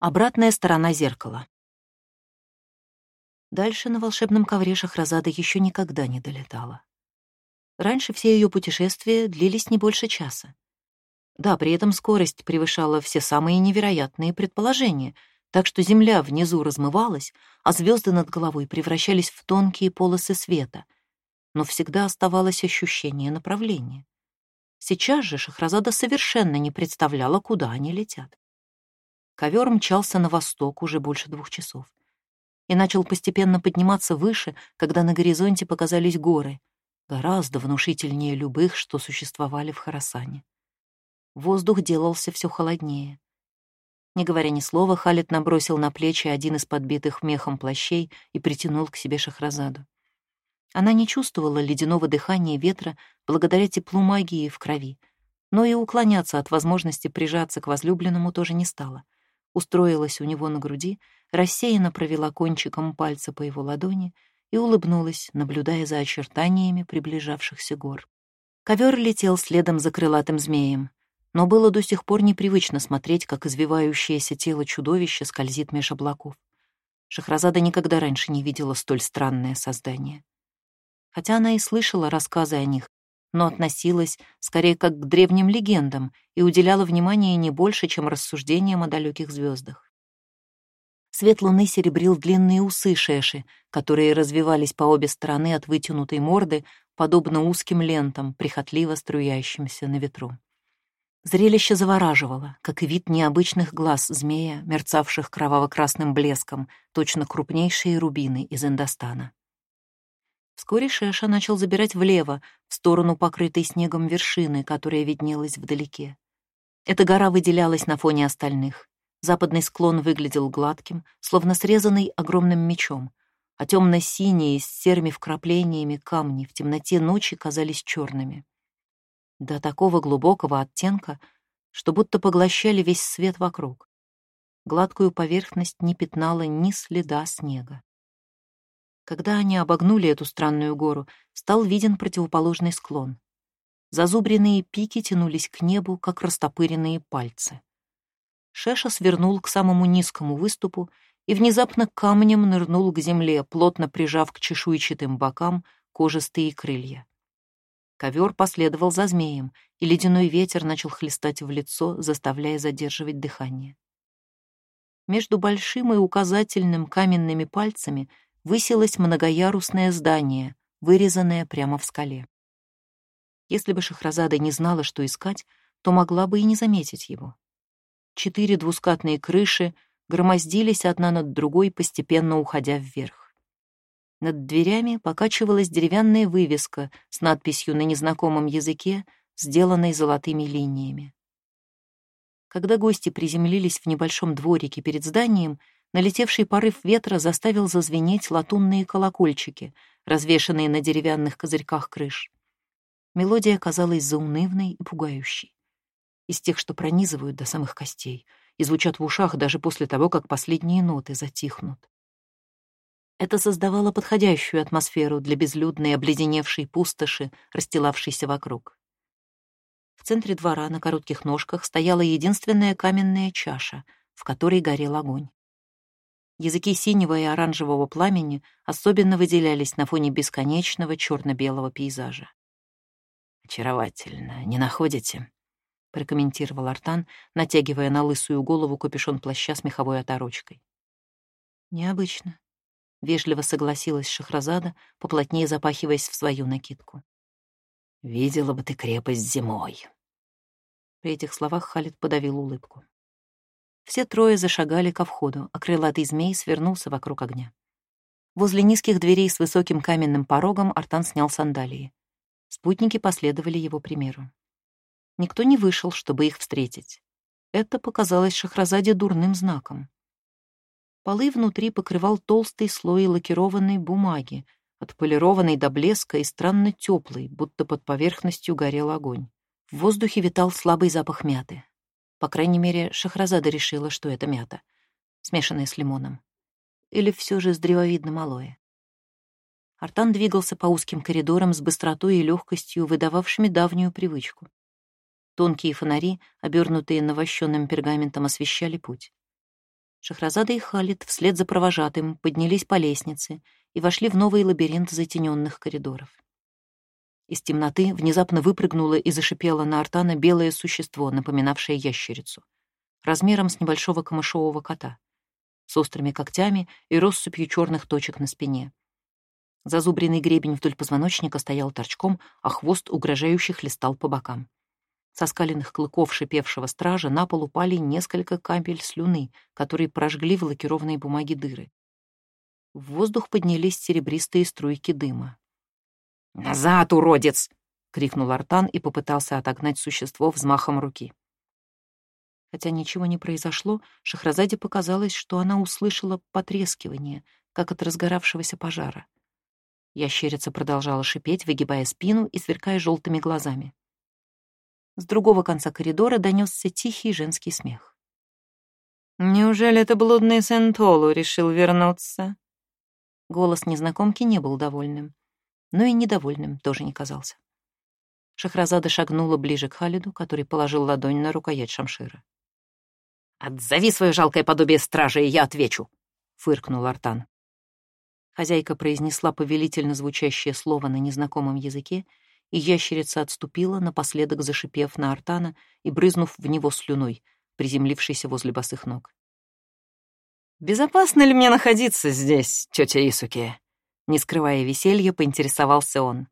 Обратная сторона зеркала. Дальше на волшебном ковре Шахразада еще никогда не долетала. Раньше все ее путешествия длились не больше часа. Да, при этом скорость превышала все самые невероятные предположения, так что земля внизу размывалась, а звезды над головой превращались в тонкие полосы света, но всегда оставалось ощущение направления. Сейчас же Шахразада совершенно не представляла, куда они летят. Ковер мчался на восток уже больше двух часов и начал постепенно подниматься выше, когда на горизонте показались горы, гораздо внушительнее любых, что существовали в Харасане. Воздух делался все холоднее. Не говоря ни слова, Халид набросил на плечи один из подбитых мехом плащей и притянул к себе Шахразаду. Она не чувствовала ледяного дыхания ветра благодаря теплу магии в крови, но и уклоняться от возможности прижаться к возлюбленному тоже не стала — устроилась у него на груди, рассеянно провела кончиком пальца по его ладони и улыбнулась, наблюдая за очертаниями приближавшихся гор. Ковер летел следом за крылатым змеем, но было до сих пор непривычно смотреть, как извивающееся тело чудовища скользит меж облаков. Шахразада никогда раньше не видела столь странное создание. Хотя она и слышала рассказы о них, но относилась скорее как к древним легендам и уделяла внимания не больше, чем рассуждениям о далеких звездах. Свет луны серебрил длинные усы Шеши, которые развивались по обе стороны от вытянутой морды, подобно узким лентам, прихотливо струящимся на ветру. Зрелище завораживало, как и вид необычных глаз змея, мерцавших кроваво-красным блеском, точно крупнейшие рубины из Индостана. Вскоре Шеша начал забирать влево, в сторону покрытой снегом вершины, которая виднелась вдалеке. Эта гора выделялась на фоне остальных. Западный склон выглядел гладким, словно срезанный огромным мечом, а темно-синие с серыми вкраплениями камни в темноте ночи казались черными. До такого глубокого оттенка, что будто поглощали весь свет вокруг. Гладкую поверхность не пятнала ни следа снега. Когда они обогнули эту странную гору, стал виден противоположный склон. Зазубренные пики тянулись к небу, как растопыренные пальцы. Шеша свернул к самому низкому выступу и внезапно камнем нырнул к земле, плотно прижав к чешуйчатым бокам кожистые крылья. Ковер последовал за змеем, и ледяной ветер начал хлестать в лицо, заставляя задерживать дыхание. Между большим и указательным каменными пальцами высилось многоярусное здание, вырезанное прямо в скале. Если бы Шахразада не знала, что искать, то могла бы и не заметить его. Четыре двускатные крыши громоздились одна над другой, постепенно уходя вверх. Над дверями покачивалась деревянная вывеска с надписью на незнакомом языке, сделанной золотыми линиями. Когда гости приземлились в небольшом дворике перед зданием, налетевший порыв ветра заставил зазвенеть латунные колокольчики, развешанные на деревянных козырьках крыш. Мелодия казалась заунывной и пугающей. Из тех, что пронизывают до самых костей и звучат в ушах даже после того, как последние ноты затихнут. Это создавало подходящую атмосферу для безлюдной обледеневшей пустоши, расстилавшейся вокруг. В центре двора на коротких ножках стояла единственная каменная чаша, в которой горел огонь. Языки синего и оранжевого пламени особенно выделялись на фоне бесконечного черно-белого пейзажа. «Очаровательно, не находите?» — прокомментировал Артан, натягивая на лысую голову капюшон плаща с меховой оторочкой. «Необычно», — вежливо согласилась Шахразада, поплотнее запахиваясь в свою накидку. «Видела бы ты крепость зимой». При этих словах Халид подавил улыбку. Все трое зашагали ко входу, а крылатый змей свернулся вокруг огня. Возле низких дверей с высоким каменным порогом Артан снял сандалии. Спутники последовали его примеру. Никто не вышел, чтобы их встретить. Это показалось Шахразаде дурным знаком. Полы внутри покрывал толстый слой лакированной бумаги, отполированной до блеска и странно теплый, будто под поверхностью горел огонь. В воздухе витал слабый запах мяты. По крайней мере, Шахразада решила, что это мята, смешанная с лимоном. Или все же с древовидным алоэ. Артан двигался по узким коридорам с быстротой и легкостью, выдававшими давнюю привычку. Тонкие фонари, обернутые навощенным пергаментом, освещали путь. Шахразада и Халид вслед за провожатым поднялись по лестнице и вошли в новый лабиринт затененных коридоров. Из темноты внезапно выпрыгнуло и зашипело на Артана белое существо, напоминавшее ящерицу, размером с небольшого камышового кота, с острыми когтями и россыпью черных точек на спине. Зазубренный гребень вдоль позвоночника стоял торчком, а хвост угрожающе хлестал по бокам. Со скаленных клыков шипевшего стража на пол упали несколько капель слюны, которые прожгли в лакированной бумаге дыры. В воздух поднялись серебристые струйки дыма. «Назад, уродец!» — крикнул Артан и попытался отогнать существо взмахом руки. Хотя ничего не произошло, Шахразаде показалось, что она услышала потрескивание, как от разгоравшегося пожара. Ящерица продолжала шипеть, выгибая спину и сверкая желтыми глазами. С другого конца коридора донесся тихий женский смех. «Неужели это блудный Сентолу решил вернуться?» Голос незнакомки не был довольным, но и недовольным тоже не казался. Шахразада шагнула ближе к Халиду, который положил ладонь на рукоять шамшира. «Отзови свое жалкое подобие стражи, и я отвечу!» — фыркнул Артан. Хозяйка произнесла повелительно звучащее слово на незнакомом языке, и ящерица отступила, напоследок зашипев на Артана и брызнув в него слюной, приземлившейся возле босых ног. «Безопасно ли мне находиться здесь, тетя Исуки?» Не скрывая веселья, поинтересовался он.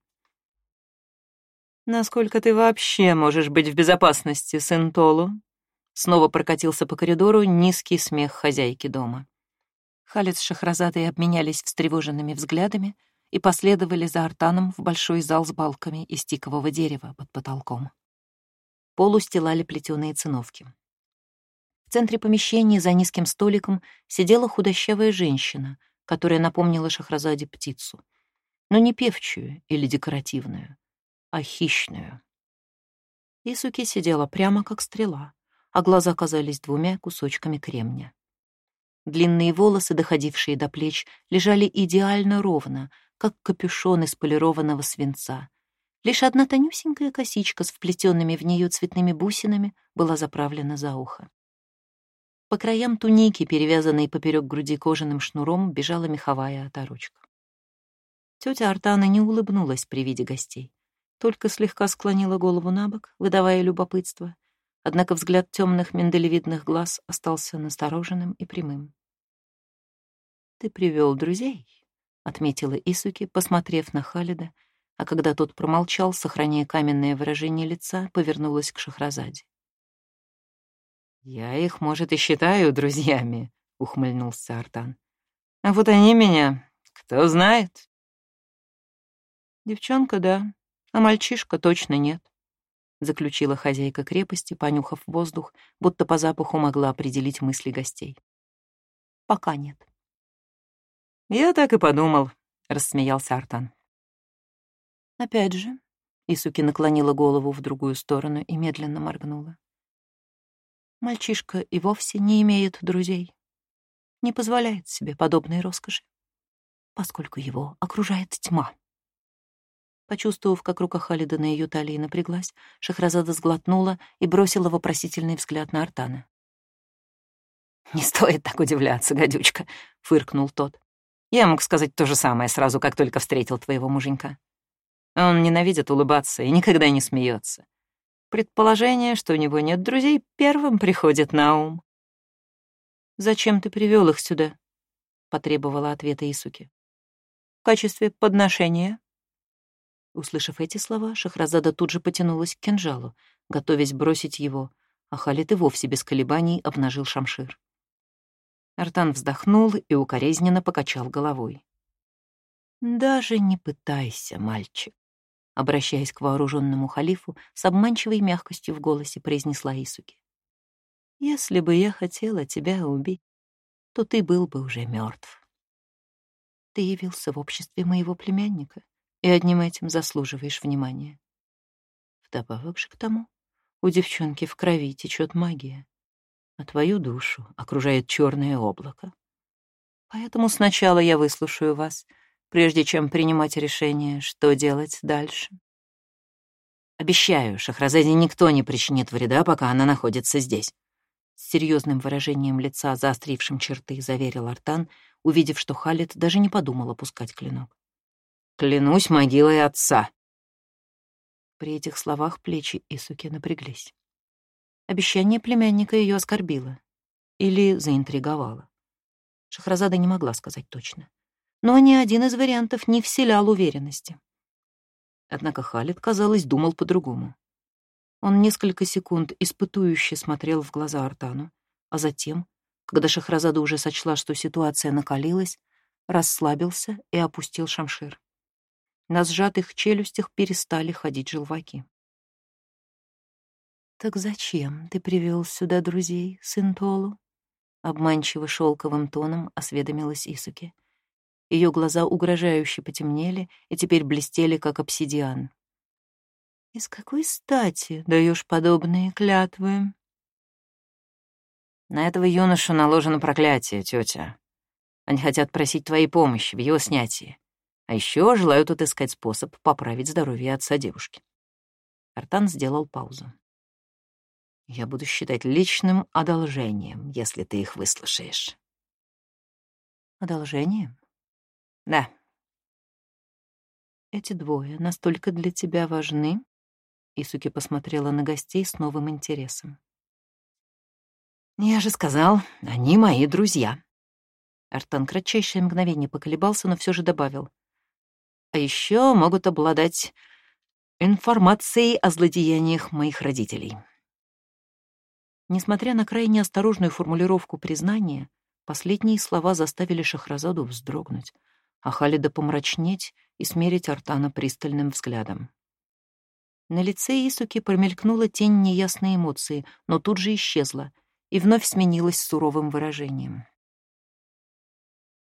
«Насколько ты вообще можешь быть в безопасности, сын Толу?» Снова прокатился по коридору низкий смех хозяйки дома. Халид с Шахразадой обменялись встревоженными взглядами и последовали за Артаном в большой зал с балками из тикового дерева под потолком. Пол устилали плетеные циновки. В центре помещения за низким столиком сидела худощавая женщина, которая напомнила Шахразаде птицу, но не певчую или декоративную, а хищную. Исуки сидела прямо как стрела, а глаза казались двумя кусочками кремня. Длинные волосы, доходившие до плеч, лежали идеально ровно, как капюшон из полированного свинца. Лишь одна тонюсенькая косичка с вплетенными в нее цветными бусинами была заправлена за ухо. По краям туники, перевязанной поперек груди кожаным шнуром, бежала меховая оторочка. Тетя Артана не улыбнулась при виде гостей, только слегка склонила голову на бок, выдавая любопытство, однако взгляд темных миндалевидных глаз остался настороженным и прямым. «Ты привел друзей», — отметила Исуки, посмотрев на Халида, а когда тот промолчал, сохраняя каменное выражение лица, повернулась к Шахразаде. «Я их, может, и считаю друзьями», — ухмыльнулся Артан. «А вот они меня, кто знает». «Девчонка, да, а мальчишка точно нет», — заключила хозяйка крепости, понюхав воздух, будто по запаху могла определить мысли гостей. «Пока нет». «Я так и подумал», — рассмеялся Артан. «Опять же», — Исуки наклонила голову в другую сторону и медленно моргнула. «Мальчишка и вовсе не имеет друзей, не позволяет себе подобной роскоши, поскольку его окружает тьма». Почувствовав, как рука Халида на ее талии напряглась, Шахразада сглотнула и бросила вопросительный взгляд на Артана. «Не стоит так удивляться, гадючка», — фыркнул тот. Я мог сказать то же самое сразу, как только встретил твоего муженька. Он ненавидит улыбаться и никогда не смеется. Предположение, что у него нет друзей, первым приходит на ум. «Зачем ты привел их сюда?» — потребовала ответа Исуки. «В качестве подношения?» Услышав эти слова, Шахразада тут же потянулась к кинжалу, готовясь бросить его, а Халид и вовсе без колебаний обнажил шамшир. Артан вздохнул и укоризненно покачал головой. «Даже не пытайся, мальчик», — обращаясь к вооруженному халифу, с обманчивой мягкостью в голосе произнесла Исуки. «Если бы я хотела тебя убить, то ты был бы уже мертв. Ты явился в обществе моего племянника и одним этим заслуживаешь внимания. Вдобавок же к тому, у девчонки в крови течет магия а твою душу окружает черное облако. Поэтому сначала я выслушаю вас, прежде чем принимать решение, что делать дальше. Обещаю, Шахразаде никто не причинит вреда, пока она находится здесь. С серьезным выражением лица, заострившим черты, заверил Артан, увидев, что Халид даже не подумал опускать клинок. «Клянусь могилой отца!» При этих словах плечи Исуки напряглись. Обещание племянника ее оскорбило или заинтриговало. Шахразада не могла сказать точно. Но ни один из вариантов не вселял уверенности. Однако Халид, казалось, думал по-другому. Он несколько секунд испытующе смотрел в глаза Артану, а затем, когда Шахразада уже сочла, что ситуация накалилась, расслабился и опустил шамшир. На сжатых челюстях перестали ходить желваки. «Так зачем ты привел сюда друзей, сын Толу?» Обманчиво шелковым тоном осведомилась Исуки. Ее глаза угрожающе потемнели и теперь блестели, как обсидиан. «И с какой стати даешь подобные клятвы?» «На этого юношу наложено проклятие, тетя. Они хотят просить твоей помощи в его снятии. А еще желают отыскать способ поправить здоровье отца девушки». Артан сделал паузу. «Я буду считать личным одолжением, если ты их выслушаешь». «Одолжением?» «Да». «Эти двое настолько для тебя важны?» Исуки посмотрела на гостей с новым интересом. «Я же сказал, они мои друзья». Артан кратчайшее мгновение поколебался, но все же добавил. «А еще могут обладать информацией о злодеяниях моих родителей». Несмотря на крайне осторожную формулировку признания, последние слова заставили Шахразаду вздрогнуть, а Халида помрачнеть и смерить Артана пристальным взглядом. На лице Исуки промелькнула тень неясной эмоции, но тут же исчезла и вновь сменилась суровым выражением.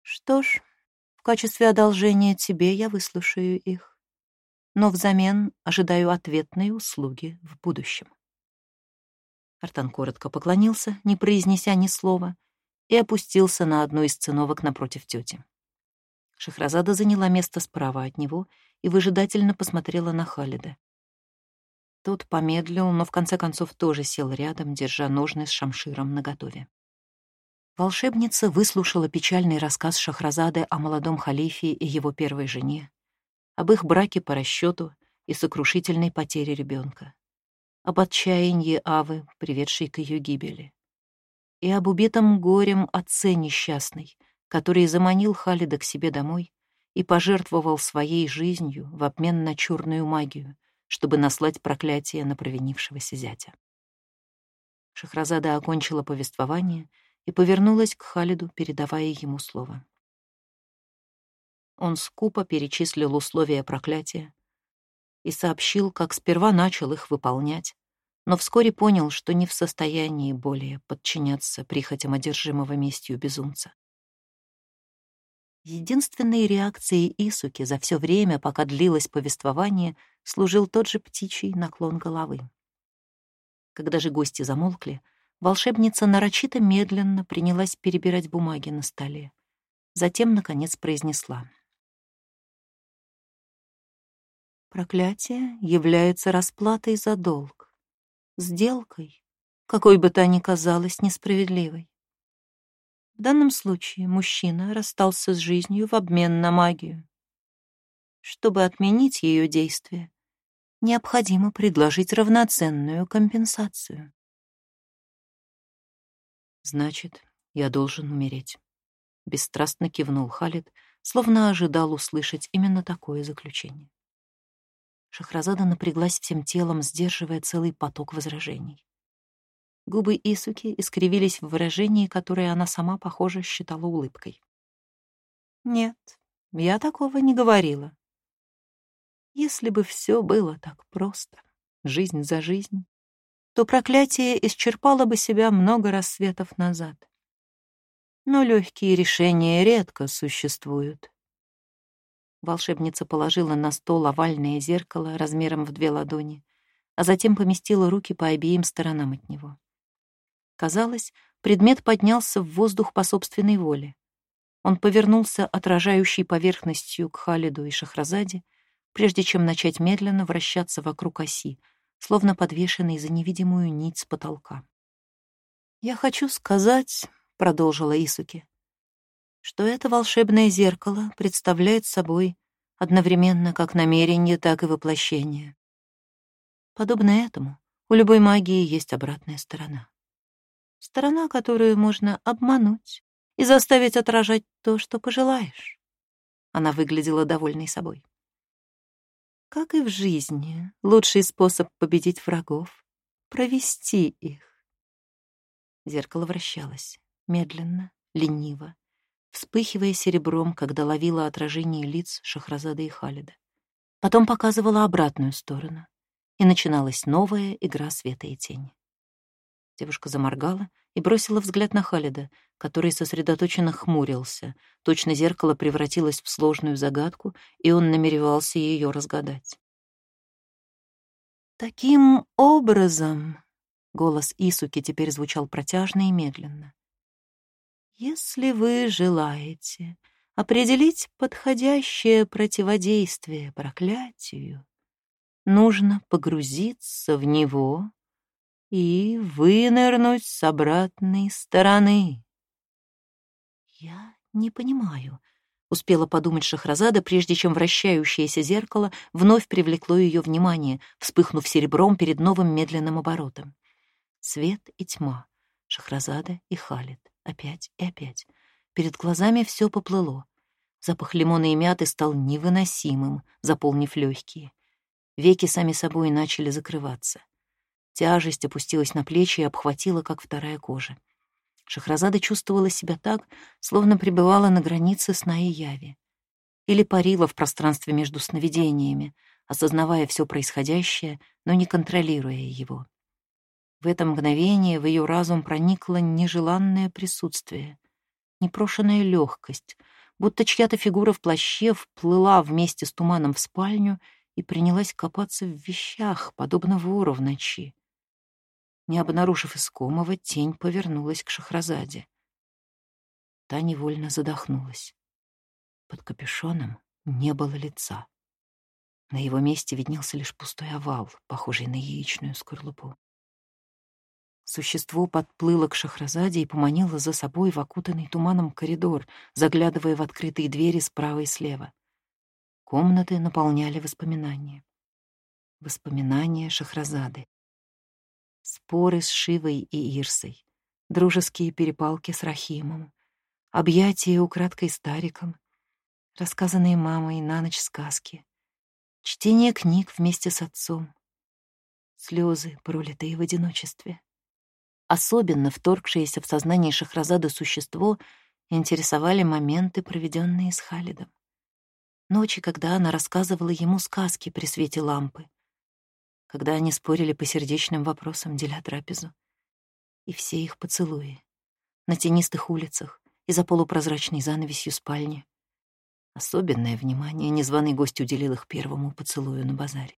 «Что ж, в качестве одолжения тебе я выслушаю их, но взамен ожидаю ответной услуги в будущем». Артан коротко поклонился, не произнеся ни слова, и опустился на одну из циновок напротив тети. Шахразада заняла место справа от него и выжидательно посмотрела на Халида. Тот помедлил, но в конце концов тоже сел рядом, держа ножны с шамширом наготове. Волшебница выслушала печальный рассказ Шахразады о молодом халифе и его первой жене, об их браке по расчету и сокрушительной потере ребенка, об отчаянии Авы, приведшей к ее гибели, и об убитом горем отце несчастной, который заманил Халида к себе домой и пожертвовал своей жизнью в обмен на черную магию — чтобы наслать проклятие на провинившегося зятя. Шахразада окончила повествование и повернулась к Халиду, передавая ему слово. Он скупо перечислил условия проклятия и сообщил, как сперва начал их выполнять, но вскоре понял, что не в состоянии более подчиняться прихотям одержимого местью безумца. Единственной реакцией Исуки за все время, пока длилось повествование, служил тот же птичий наклон головы. Когда же гости замолкли, волшебница нарочито медленно принялась перебирать бумаги на столе. Затем, наконец, произнесла. Проклятие является расплатой за долг, сделкой, какой бы та ни казалась несправедливой. В данном случае мужчина расстался с жизнью в обмен на магию. Чтобы отменить ее действие, необходимо предложить равноценную компенсацию. «Значит, я должен умереть», — бесстрастно кивнул Халид, словно ожидал услышать именно такое заключение. Шахразада напряглась всем телом, сдерживая целый поток возражений. Губы Исуки искривились в выражении, которое она сама, похоже, считала улыбкой. «Нет, я такого не говорила. Если бы все было так просто, жизнь за жизнь, то проклятие исчерпало бы себя много рассветов назад. Но легкие решения редко существуют. Волшебница положила на стол овальное зеркало размером в две ладони, а затем поместила руки по обеим сторонам от него. Казалось, предмет поднялся в воздух по собственной воле. Он повернулся отражающей поверхностью к Халиду и Шахразаде, прежде чем начать медленно вращаться вокруг оси, словно подвешенный за невидимую нить с потолка. «Я хочу сказать», — продолжила Исуки, «что это волшебное зеркало представляет собой одновременно как намерение, так и воплощение. Подобно этому, у любой магии есть обратная сторона. Сторона, которую можно обмануть и заставить отражать то, что пожелаешь. Она выглядела довольной собой. Как и в жизни, лучший способ победить врагов — провести их. Зеркало вращалось, медленно, лениво, вспыхивая серебром, когда ловило отражение лиц Шахразада и Халида. Потом показывала обратную сторону, и начиналась новая игра света и тени. Девушка заморгала и бросила взгляд на Халида, который сосредоточенно хмурился. Точно зеркало превратилось в сложную загадку, и он намеревался ее разгадать. «Таким образом...» — голос Исуки теперь звучал протяжно и медленно. «Если вы желаете определить подходящее противодействие проклятию, нужно погрузиться в него и вынырнуть с обратной стороны. «Я не понимаю», — успела подумать Шахразада, прежде чем вращающееся зеркало вновь привлекло ее внимание, вспыхнув серебром перед новым медленным оборотом. Свет и тьма, Шахразада и Халид, опять и опять. Перед глазами все поплыло. Запах лимона и мяты стал невыносимым, заполнив легкие. Веки сами собой начали закрываться. Тяжесть опустилась на плечи и обхватила, как вторая кожа. Шахразада чувствовала себя так, словно пребывала на границе сна и яви. Или парила в пространстве между сновидениями, осознавая все происходящее, но не контролируя его. В это мгновение в ее разум проникло нежеланное присутствие, непрошенная легкость, будто чья-то фигура в плаще вплыла вместе с туманом в спальню — и принялась копаться в вещах, подобно вору в ночи. Не обнаружив искомого, тень повернулась к Шахразаде. Та невольно задохнулась. Под капюшоном не было лица. На его месте виднелся лишь пустой овал, похожий на яичную скорлупу. Существо подплыло к Шахразаде и поманило за собой в окутанный туманом коридор, заглядывая в открытые двери справа и слева. Комнаты наполняли воспоминания. Воспоминания Шахразады. Споры с Шивой и Ирсой, дружеские перепалки с Рахимом, объятия украдкой стариком, рассказанные мамой на ночь сказки, чтение книг вместе с отцом, слезы, пролитые в одиночестве. Особенно вторгшееся в сознание Шахразады существо интересовали моменты, проведенные с Халидом. Ночи, когда она рассказывала ему сказки при свете лампы. Когда они спорили по сердечным вопросам, деля трапезу. И все их поцелуи. На тенистых улицах и за полупрозрачной занавесью спальни. Особенное внимание незваный гость уделил их первому поцелую на базаре.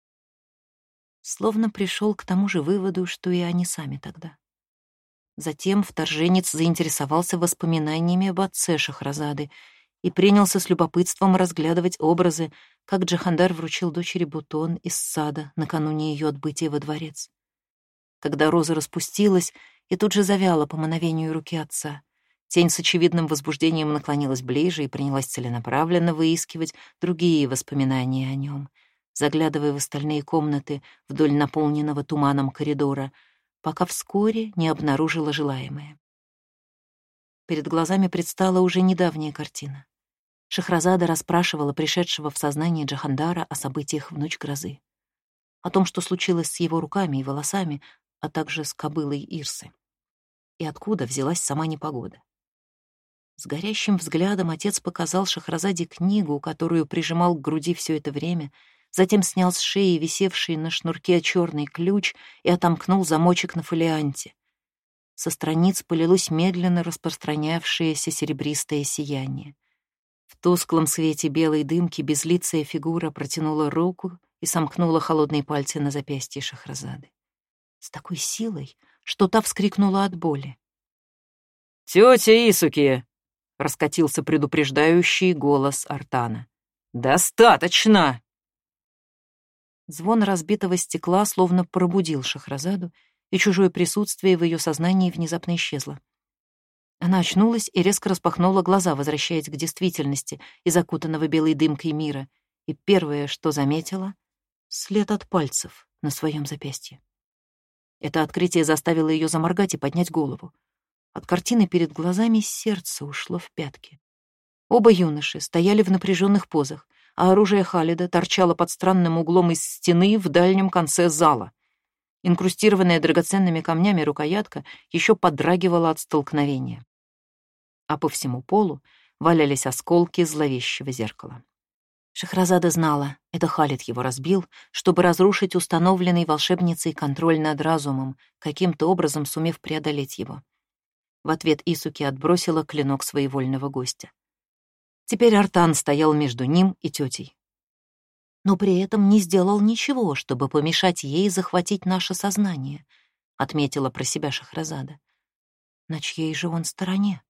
Словно пришел к тому же выводу, что и они сами тогда. Затем вторженец заинтересовался воспоминаниями об отце Шахразады и принялся с любопытством разглядывать образы, как Джахандар вручил дочери бутон из сада накануне ее отбытия во дворец. Когда роза распустилась и тут же завяла по мановению руки отца, тень с очевидным возбуждением наклонилась ближе и принялась целенаправленно выискивать другие воспоминания о нем, заглядывая в остальные комнаты вдоль наполненного туманом коридора, пока вскоре не обнаружила желаемое. Перед глазами предстала уже недавняя картина. Шахразада расспрашивала пришедшего в сознание Джахандара о событиях в ночь грозы. О том, что случилось с его руками и волосами, а также с кобылой Ирсы. И откуда взялась сама непогода. С горящим взглядом отец показал Шахразаде книгу, которую прижимал к груди все это время, затем снял с шеи висевший на шнурке черный ключ и отомкнул замочек на фолианте. Со страниц полилось медленно распространявшееся серебристое сияние. В тусклом свете белой дымки безлицая фигура протянула руку и сомкнула холодные пальцы на запястье Шахразады. С такой силой, что та вскрикнула от боли. «Тетя Исуки!» — раскатился предупреждающий голос Артана. «Достаточно!» Звон разбитого стекла словно пробудил Шахразаду, и чужое присутствие в ее сознании внезапно исчезло. Она очнулась и резко распахнула глаза, возвращаясь к действительности из окутанного белой дымкой мира, и первое, что заметила — след от пальцев на своем запястье. Это открытие заставило ее заморгать и поднять голову. От картины перед глазами сердце ушло в пятки. Оба юноши стояли в напряженных позах, а оружие Халида торчало под странным углом из стены в дальнем конце зала. Инкрустированная драгоценными камнями рукоятка еще подрагивала от столкновения. А по всему полу валялись осколки зловещего зеркала. Шахразада знала, это Халид его разбил, чтобы разрушить установленный волшебницей контроль над разумом, каким-то образом сумев преодолеть его. В ответ Исуки отбросила клинок своевольного гостя. Теперь Артан стоял между ним и тетей. Но при этом не сделал ничего, чтобы помешать ей захватить наше сознание, отметила про себя Шахразада. На чьей же он стороне?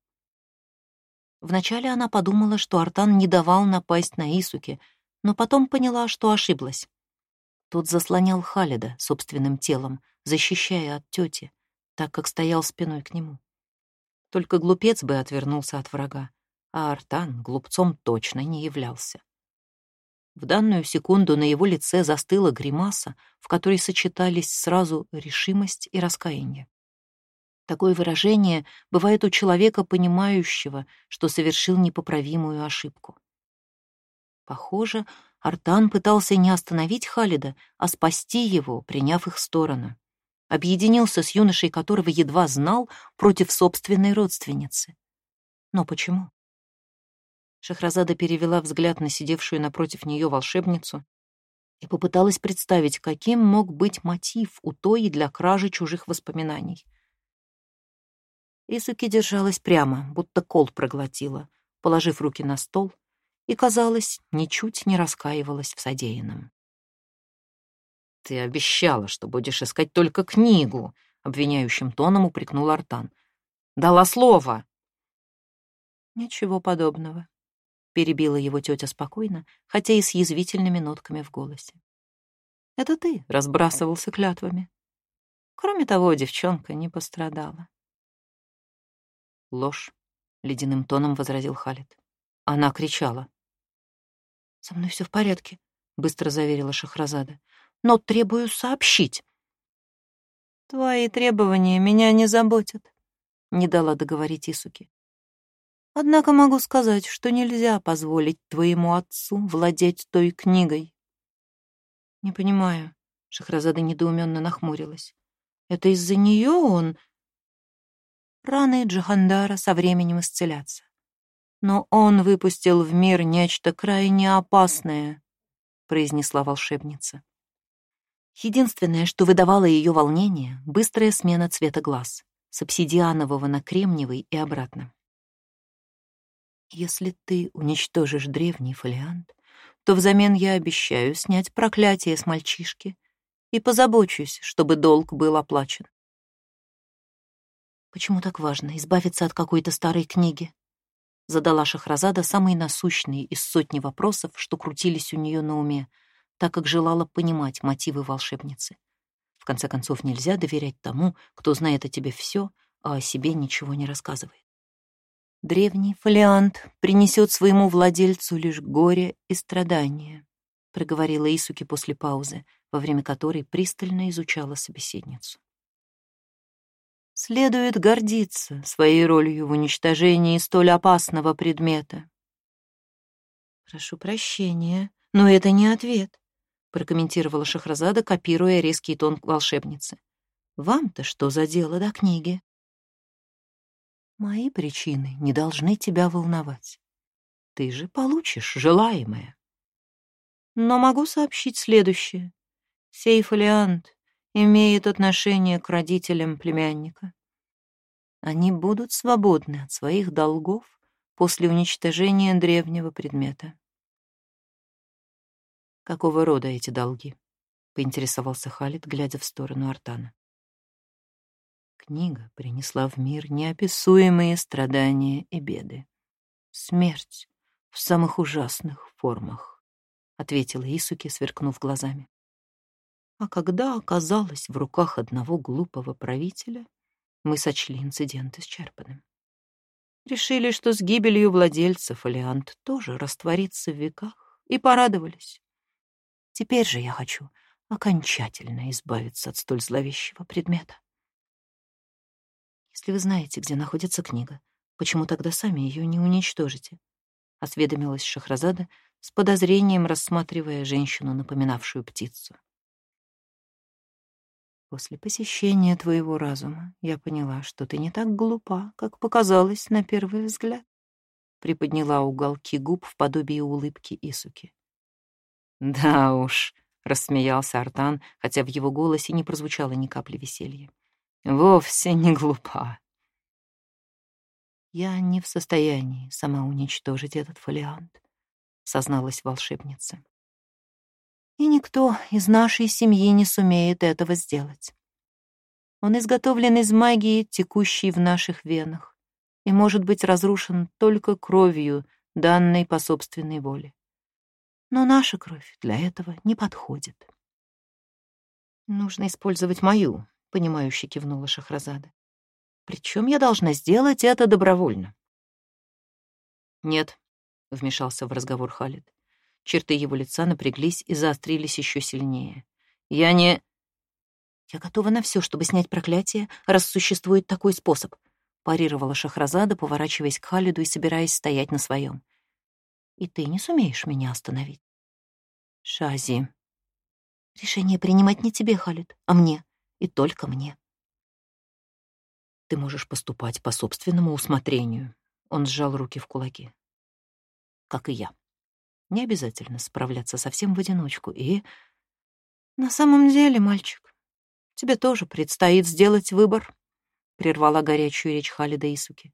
Вначале она подумала, что Артан не давал напасть на Исуки, но потом поняла, что ошиблась. Тот заслонял Халида собственным телом, защищая от тети, так как стоял спиной к нему. Только глупец бы отвернулся от врага, а Артан глупцом точно не являлся. В данную секунду на его лице застыла гримаса, в которой сочетались сразу решимость и раскаяние. Такое выражение бывает у человека, понимающего, что совершил непоправимую ошибку. Похоже, Артан пытался не остановить Халида, а спасти его, приняв их сторону. Объединился с юношей, которого едва знал, против собственной родственницы. Но почему? Шахразада перевела взгляд на сидевшую напротив нее волшебницу и попыталась представить, каким мог быть мотив у той для кражи чужих воспоминаний — Исуки держалась прямо, будто кол проглотила, положив руки на стол, и, казалось, ничуть не раскаивалась в содеянном. «Ты обещала, что будешь искать только книгу», — обвиняющим тоном упрекнул Артан. «Дала слово». «Ничего подобного», — перебила его тетя спокойно, хотя и с язвительными нотками в голосе. «Это ты разбрасывался клятвами. Кроме того, девчонка не пострадала». «Ложь», — ледяным тоном возразил Халид. Она кричала. «Со мной все в порядке», — быстро заверила Шахразада. «Но требую сообщить». «Твои требования меня не заботят», — не дала договорить Исуки. «Однако могу сказать, что нельзя позволить твоему отцу владеть той книгой». «Не понимаю», — Шахразада недоуменно нахмурилась. «Это из-за нее он раны Джахандара со временем исцелятся. Но он выпустил в мир нечто крайне опасное, произнесла волшебница. Единственное, что выдавало ее волнение, быстрая смена цвета глаз, с обсидианового на кремниевый и обратно. Если ты уничтожишь древний фолиант, то взамен я обещаю снять проклятие с мальчишки и позабочусь, чтобы долг был оплачен. Почему так важно избавиться от какой-то старой книги? Задала Шахразада самые насущные из сотни вопросов, что крутились у нее на уме, так как желала понимать мотивы волшебницы. В конце концов, нельзя доверять тому, кто знает о тебе все, а о себе ничего не рассказывает. Древний фолиант принесет своему владельцу лишь горе и страдания, проговорила Исуки после паузы, во время которой пристально изучала собеседницу следует гордиться своей ролью в уничтожении столь опасного предмета. «Прошу прощения, но это не ответ», — прокомментировала Шахразада, копируя резкий тон волшебницы. «Вам-то что за дело до книги?» «Мои причины не должны тебя волновать. Ты же получишь желаемое. Но могу сообщить следующее. Сей фолиант имеет отношение к родителям племянника. Они будут свободны от своих долгов после уничтожения древнего предмета. «Какого рода эти долги?» — поинтересовался Халид, глядя в сторону Артана. Книга принесла в мир неописуемые страдания и беды. Смерть в самых ужасных формах, — ответила Исуки, сверкнув глазами. А когда оказалась в руках одного глупого правителя, мы сочли инцидент исчерпанным. Решили, что с гибелью владельца фолиант тоже растворится в веках, и порадовались. Теперь же я хочу окончательно избавиться от столь зловещего предмета. Если вы знаете, где находится книга, почему тогда сами ее не уничтожите? Осведомилась Шахразада с подозрением, рассматривая женщину, напоминавшую птицу. После посещения твоего разума я поняла, что ты не так глупа, как показалось на первый взгляд. Приподняла уголки губ в подобии улыбки Исуки. Да уж, рассмеялся Артан, хотя в его голосе не прозвучало ни капли веселья. Вовсе не глупа. Я не в состоянии сама уничтожить этот фолиант, созналась волшебница и никто из нашей семьи не сумеет этого сделать. Он изготовлен из магии, текущей в наших венах, и может быть разрушен только кровью, данной по собственной воле. Но наша кровь для этого не подходит. «Нужно использовать мою», — понимающе кивнула Шахразада. «Причем я должна сделать это добровольно». «Нет», — вмешался в разговор Халид. Черты его лица напряглись и заострились еще сильнее. «Я не...» «Я готова на все, чтобы снять проклятие, раз существует такой способ», парировала Шахразада, поворачиваясь к Халиду и собираясь стоять на своем. «И ты не сумеешь меня остановить». «Шази...» «Решение принимать не тебе, Халид, а мне, и только мне». «Ты можешь поступать по собственному усмотрению», — он сжал руки в кулаки. «Как и я». Не обязательно справляться совсем в одиночку. И на самом деле, мальчик, тебе тоже предстоит сделать выбор, прервала горячую речь Халида Исуки.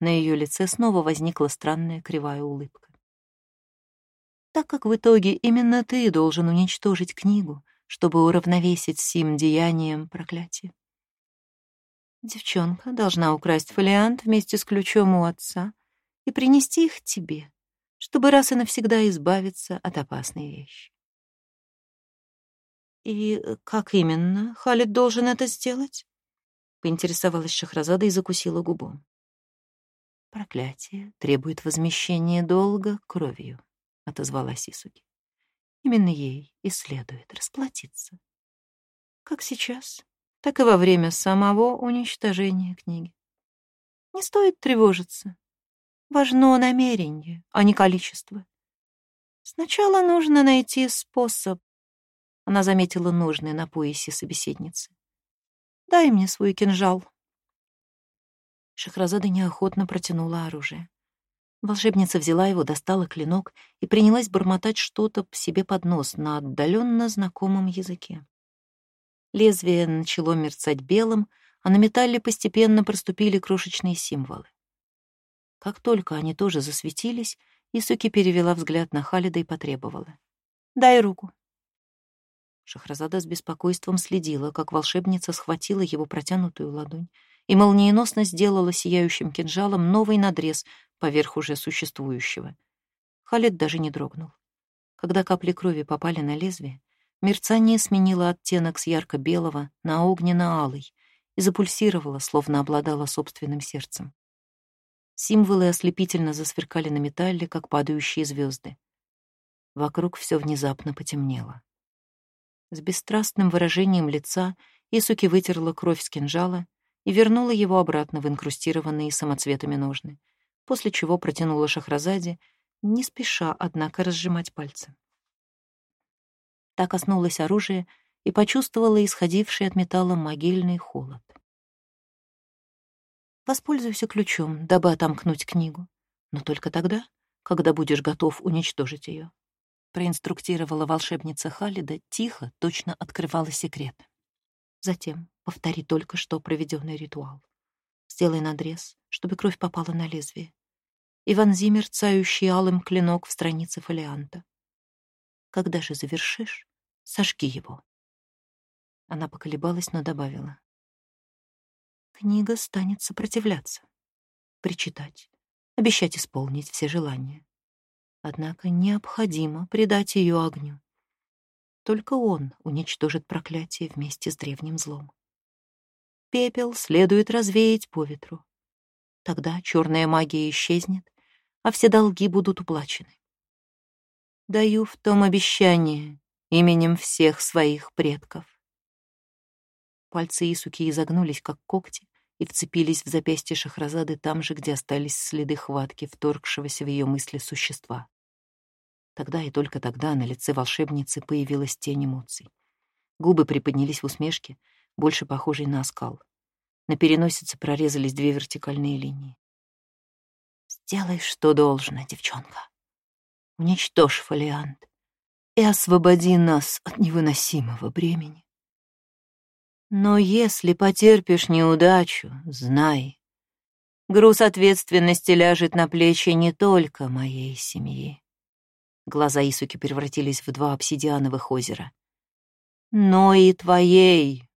На ее лице снова возникла странная кривая улыбка. Так как в итоге именно ты должен уничтожить книгу, чтобы уравновесить сим деянием проклятие. Девчонка должна украсть фолиант вместе с ключом у отца и принести их тебе, чтобы раз и навсегда избавиться от опасной вещи. «И э, как именно Халид должен это сделать?» — поинтересовалась Шахразада и закусила губу. «Проклятие требует возмещения долга кровью», — отозвалась Исуки. «Именно ей и следует расплатиться. Как сейчас, так и во время самого уничтожения книги. Не стоит тревожиться. Важно намерение, а не количество. Сначала нужно найти способ. Она заметила нужное на поясе собеседницы. Дай мне свой кинжал. Шахразада неохотно протянула оружие. Волшебница взяла его, достала клинок и принялась бормотать что-то себе под нос на отдаленно знакомом языке. Лезвие начало мерцать белым, а на металле постепенно проступили крошечные символы. Как только они тоже засветились, Исуки перевела взгляд на Халида и потребовала. «Дай руку». Шахразада с беспокойством следила, как волшебница схватила его протянутую ладонь и молниеносно сделала сияющим кинжалом новый надрез поверх уже существующего. Халид даже не дрогнул. Когда капли крови попали на лезвие, мерцание сменило оттенок с ярко-белого на огненно-алый и запульсировало, словно обладало собственным сердцем. Символы ослепительно засверкали на металле, как падающие звезды. Вокруг все внезапно потемнело. С бесстрастным выражением лица Исуки вытерла кровь с кинжала и вернула его обратно в инкрустированные самоцветами ножны, после чего протянула Шахразаде, не спеша, однако, разжимать пальцы. Так коснулось оружие и почувствовала исходивший от металла могильный холод. Воспользуйся ключом, дабы отомкнуть книгу. Но только тогда, когда будешь готов уничтожить ее. Проинструктировала волшебница Халида, тихо, точно открывала секрет. Затем повтори только что проведенный ритуал. Сделай надрез, чтобы кровь попала на лезвие. И вонзи мерцающий алым клинок в странице фолианта. Когда же завершишь, сожги его. Она поколебалась, но добавила книга станет сопротивляться, причитать, обещать исполнить все желания. Однако необходимо предать ее огню. Только он уничтожит проклятие вместе с древним злом. Пепел следует развеять по ветру. Тогда черная магия исчезнет, а все долги будут уплачены. Даю в том обещание именем всех своих предков. Пальцы Исуки изогнулись, как когти, и вцепились в запястье Шахразады там же, где остались следы хватки вторгшегося в ее мысли существа. Тогда и только тогда на лице волшебницы появилась тень эмоций. Губы приподнялись в усмешке, больше похожей на оскал. На переносице прорезались две вертикальные линии. «Сделай, что должно, девчонка. Уничтожь фолиант и освободи нас от невыносимого бремени. Но если потерпишь неудачу, знай, груз ответственности ляжет на плечи не только моей семьи. Глаза Исуки превратились в два обсидиановых озера. Но и твоей,